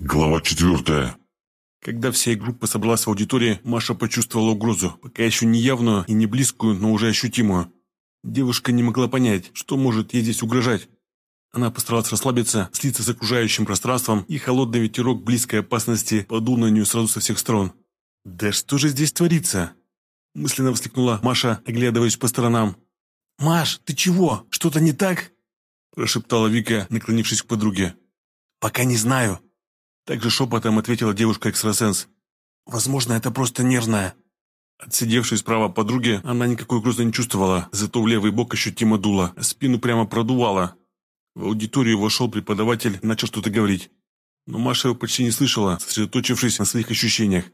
Глава четвертая. Когда вся группа собралась в аудитории, Маша почувствовала угрозу, пока еще не явную и не близкую, но уже ощутимую. Девушка не могла понять, что может ей здесь угрожать. Она постаралась расслабиться, слиться с окружающим пространством, и холодный ветерок близкой опасности подул на нее сразу со всех сторон. «Да что же здесь творится?» Мысленно воскликнула Маша, оглядываясь по сторонам. «Маш, ты чего? Что-то не так?» Прошептала Вика, наклонившись к подруге. «Пока не знаю», также шепотом ответила девушка-экстрасенс. «Возможно, это просто нервная». Отсидевшей справа подруги, она никакой угрозы не чувствовала, зато в левый бок ощутимо дуло, спину прямо продувала. В аудиторию вошел преподаватель начал что-то говорить. Но Маша его почти не слышала, сосредоточившись на своих ощущениях.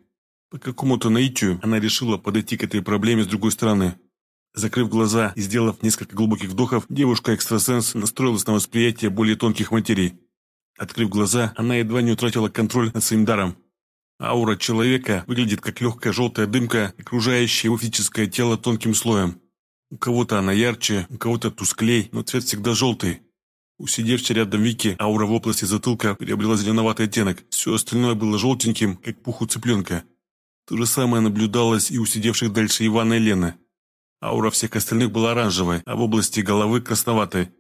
По какому-то наитию она решила подойти к этой проблеме с другой стороны. Закрыв глаза и сделав несколько глубоких вдохов, девушка-экстрасенс настроилась на восприятие более тонких материй. Открыв глаза, она едва не утратила контроль над своим даром. Аура человека выглядит как легкая желтая дымка, окружающая его физическое тело тонким слоем. У кого-то она ярче, у кого-то тусклей, но цвет всегда желтый. У сидевшей рядом Вики аура в области затылка приобрела зеленоватый оттенок, все остальное было желтеньким, как пух у цыпленка. То же самое наблюдалось и у сидевших дальше Ивана и Лены. Аура всех остальных была оранжевой, а в области головы красноватой.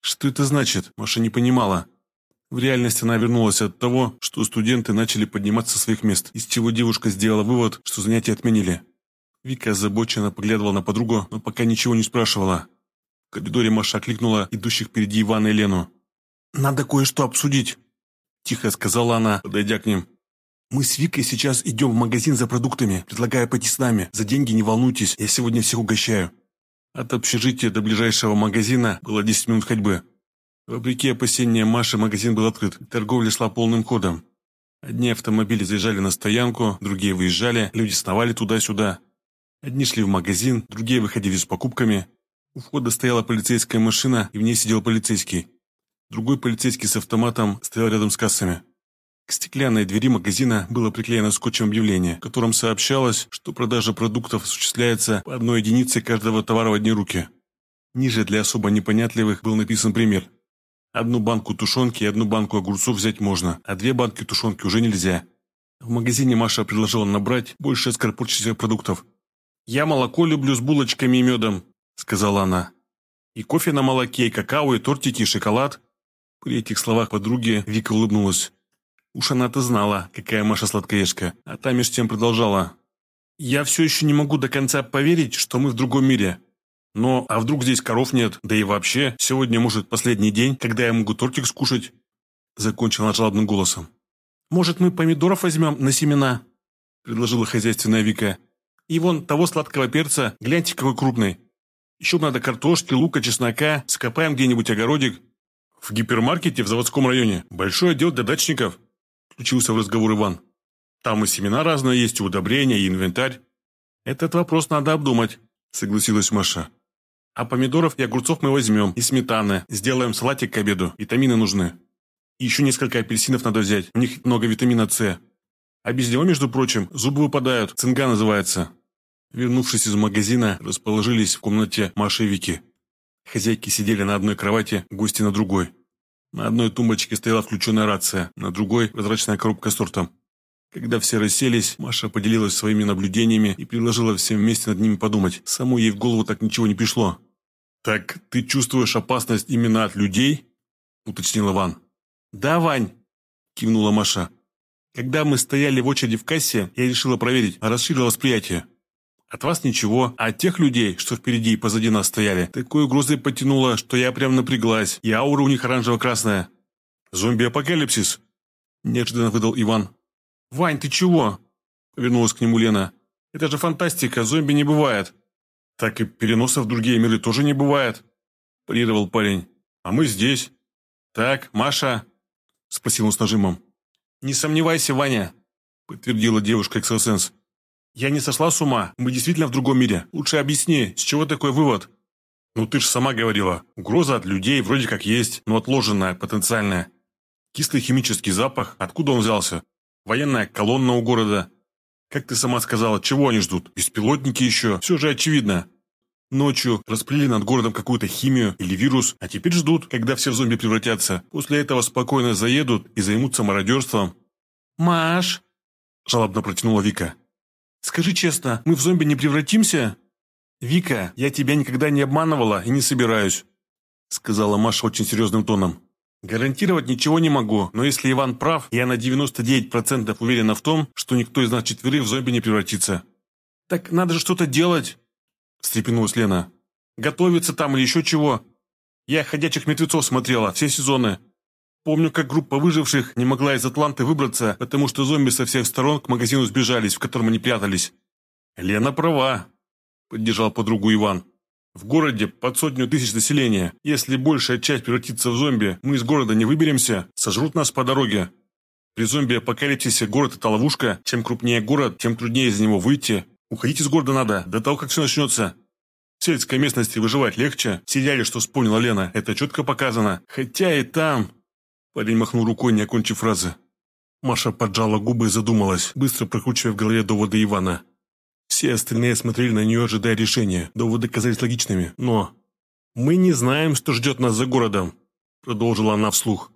Что это значит, Маша не понимала. В реальности она вернулась от того, что студенты начали подниматься со своих мест, из чего девушка сделала вывод, что занятия отменили. Вика озабоченно поглядывала на подругу, но пока ничего не спрашивала. В коридоре Маша окликнула идущих впереди Ивана и Лену. «Надо кое-что обсудить», – тихо сказала она, подойдя к ним. «Мы с Викой сейчас идем в магазин за продуктами, предлагаю пойти с нами. За деньги не волнуйтесь, я сегодня всех угощаю». От общежития до ближайшего магазина было 10 минут ходьбы. Вопреки опасениям Маши, магазин был открыт, торговля шла полным ходом. Одни автомобили заезжали на стоянку, другие выезжали, люди сновали туда-сюда. Одни шли в магазин, другие выходили с покупками. У входа стояла полицейская машина, и в ней сидел полицейский. Другой полицейский с автоматом стоял рядом с кассами. К стеклянной двери магазина было приклеено скотчем объявление, в котором сообщалось, что продажа продуктов осуществляется по одной единице каждого товара в одни руки. Ниже для особо непонятливых был написан пример – Одну банку тушенки и одну банку огурцов взять можно, а две банки тушенки уже нельзя. В магазине Маша предложила набрать больше скоропортящихся продуктов. «Я молоко люблю с булочками и медом», – сказала она. «И кофе на молоке, и какао, и тортики, и шоколад». При этих словах подруги Вика улыбнулась. Уж она-то знала, какая Маша сладкоежка, а та меж тем продолжала. «Я все еще не могу до конца поверить, что мы в другом мире. Но, а вдруг здесь коров нет? Да и вообще, сегодня, может, последний день, когда я могу тортик скушать?» Закончил она жалобным голосом. «Может, мы помидоров возьмем на семена?» Предложила хозяйственная Вика. «И вон того сладкого перца, гляньте, какой крупный. Еще надо картошки, лука, чеснока, скопаем где-нибудь огородик. В гипермаркете в заводском районе большой отдел для дачников», включился в разговор Иван. «Там и семена разные есть, и удобрения, и инвентарь. Этот вопрос надо обдумать», согласилась Маша. А помидоров и огурцов мы возьмем, и сметаны. Сделаем салатик к обеду. Витамины нужны. И еще несколько апельсинов надо взять. У них много витамина С. А без него, между прочим, зубы выпадают. Цинга называется. Вернувшись из магазина, расположились в комнате Маши и Вики. Хозяйки сидели на одной кровати, гости на другой. На одной тумбочке стояла включенная рация, на другой – прозрачная коробка с тортом. Когда все расселись, Маша поделилась своими наблюдениями и предложила всем вместе над ними подумать. Саму ей в голову так ничего не пришло. «Так ты чувствуешь опасность именно от людей?» – уточнил Иван. «Да, Вань», – кивнула Маша. «Когда мы стояли в очереди в кассе, я решила проверить, расширила восприятие. От вас ничего, а от тех людей, что впереди и позади нас стояли, такой угрозой потянуло, что я прям напряглась, и аура у них оранжево-красная». «Зомби-апокалипсис», – неожиданно выдал Иван. «Вань, ты чего?» – повернулась к нему Лена. «Это же фантастика, зомби не бывает». «Так и переносов в другие миры тоже не бывает», – парировал парень. «А мы здесь». «Так, Маша?» – спросил он с нажимом. «Не сомневайся, Ваня», – подтвердила девушка-экстрасенс. «Я не сошла с ума, мы действительно в другом мире. Лучше объясни, с чего такой вывод?» «Ну ты же сама говорила, угроза от людей вроде как есть, но отложенная, потенциальная. Кислый химический запах, откуда он взялся? Военная колонна у города. Как ты сама сказала, чего они ждут? Беспилотники еще. Все же очевидно. Ночью расплели над городом какую-то химию или вирус, а теперь ждут, когда все в зомби превратятся. После этого спокойно заедут и займутся мародерством. «Маш!» – жалобно протянула Вика. «Скажи честно, мы в зомби не превратимся?» «Вика, я тебя никогда не обманывала и не собираюсь», – сказала Маша очень серьезным тоном. «Гарантировать ничего не могу, но если Иван прав, я на 99% уверена в том, что никто из нас четверых в зомби не превратится». «Так надо же что-то делать!» – встрепенулась Лена. «Готовиться там или еще чего? Я «Ходячих мертвецов» смотрела, все сезоны. Помню, как группа выживших не могла из Атланты выбраться, потому что зомби со всех сторон к магазину сбежались, в котором они прятались. Лена права, поддержал подругу Иван. В городе под сотню тысяч населения. Если большая часть превратится в зомби, мы из города не выберемся, сожрут нас по дороге. При зомби-апокалипсисе город – это ловушка. Чем крупнее город, тем труднее из него выйти. Уходить из города надо, до того, как все начнется. В сельской местности выживать легче. В что вспомнила Лена, это четко показано. Хотя и там... Парень махнул рукой, не окончив фразы. Маша поджала губы и задумалась, быстро прокручивая в голове доводы Ивана. Все остальные смотрели на нее, ожидая решения. Доводы казались логичными, но... «Мы не знаем, что ждет нас за городом», – продолжила она вслух.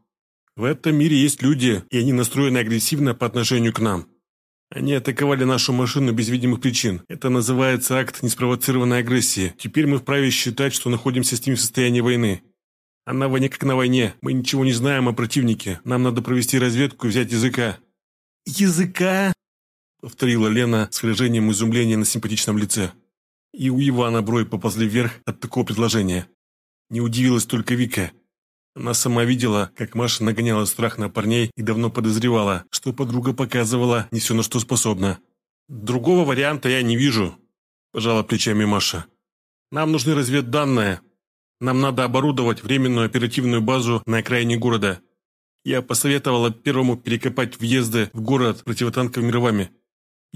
«В этом мире есть люди, и они настроены агрессивно по отношению к нам. Они атаковали нашу машину без видимых причин. Это называется акт неспровоцированной агрессии. Теперь мы вправе считать, что находимся с ними в состоянии войны. А на войне как на войне. Мы ничего не знаем о противнике. Нам надо провести разведку и взять языка». «Языка?» — повторила Лена с выражением изумления на симпатичном лице. И у Ивана брови поползли вверх от такого предложения. Не удивилась только Вика. Она сама видела, как Маша нагоняла страх на парней и давно подозревала, что подруга показывала не все на что способна. «Другого варианта я не вижу», – пожала плечами Маша. «Нам нужны разведданные, нам надо оборудовать временную оперативную базу на окраине города. Я посоветовала первому перекопать въезды в город противотанковыми рвами.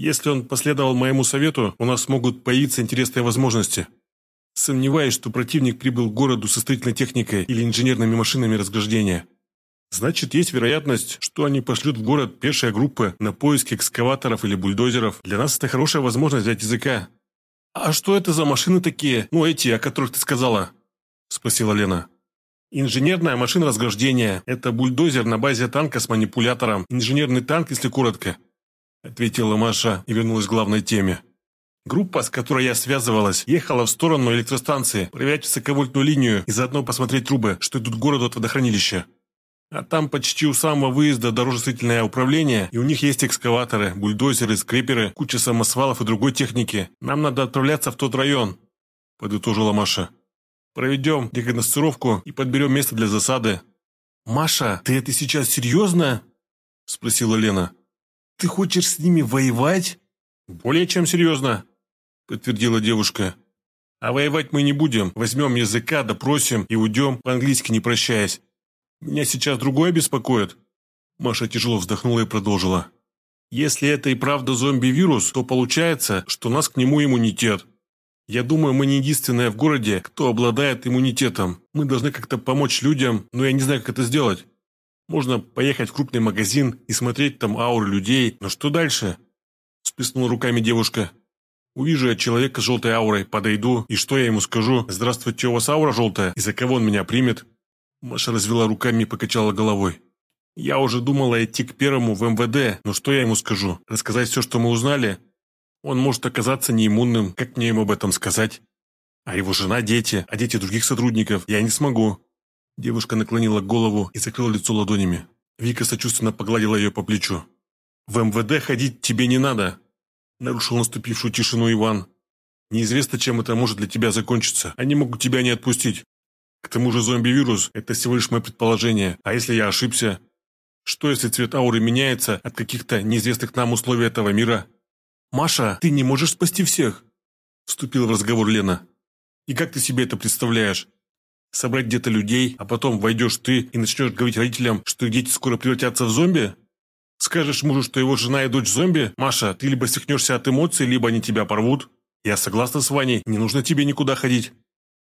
Если он последовал моему совету, у нас могут появиться интересные возможности. Сомневаюсь, что противник прибыл к городу со строительной техникой или инженерными машинами разграждения. Значит, есть вероятность, что они пошлют в город пешие группы на поиски экскаваторов или бульдозеров. Для нас это хорошая возможность взять языка. А что это за машины такие? Ну, эти, о которых ты сказала? – спросила Лена. «Инженерная машина разграждения – это бульдозер на базе танка с манипулятором. Инженерный танк, если коротко», – ответила Маша и вернулась к главной теме. Группа, с которой я связывалась, ехала в сторону электростанции, проверять высоковольтную линию и заодно посмотреть трубы, что идут к городу от водохранилища. А там почти у самого выезда дорожно-строительное управление, и у них есть экскаваторы, бульдозеры, скреперы, куча самосвалов и другой техники. Нам надо отправляться в тот район», – подытожила Маша. Проведем декогностировку и подберем место для засады». «Маша, ты это сейчас серьезно?» – спросила Лена. «Ты хочешь с ними воевать?» «Более чем серьезно», – подтвердила девушка. «А воевать мы не будем. Возьмем языка, допросим и уйдем, по-английски не прощаясь. Меня сейчас другое беспокоит». Маша тяжело вздохнула и продолжила. «Если это и правда зомби-вирус, то получается, что у нас к нему иммунитет. Я думаю, мы не единственные в городе, кто обладает иммунитетом. Мы должны как-то помочь людям, но я не знаю, как это сделать. Можно поехать в крупный магазин и смотреть там ауры людей, но что дальше?» Сплеснула руками девушка. «Увижу я человека с желтой аурой, подойду, и что я ему скажу? Здравствуйте, у вас аура желтая, и за кого он меня примет?» Маша развела руками и покачала головой. «Я уже думала идти к первому в МВД, но что я ему скажу? Рассказать все, что мы узнали? Он может оказаться неиммунным, как мне ему об этом сказать? А его жена – дети, а дети других сотрудников я не смогу». Девушка наклонила голову и закрыла лицо ладонями. Вика сочувственно погладила ее по плечу. «В МВД ходить тебе не надо», – нарушил наступившую тишину Иван. «Неизвестно, чем это может для тебя закончиться. Они могут тебя не отпустить. К тому же зомби-вирус – это всего лишь мое предположение. А если я ошибся? Что, если цвет ауры меняется от каких-то неизвестных нам условий этого мира?» «Маша, ты не можешь спасти всех!» Вступила в разговор Лена. «И как ты себе это представляешь? Собрать где-то людей, а потом войдешь ты и начнешь говорить родителям, что их дети скоро превратятся в зомби? Скажешь мужу, что его жена и дочь зомби? Маша, ты либо свихнешься от эмоций, либо они тебя порвут. Я согласна с Ваней, не нужно тебе никуда ходить.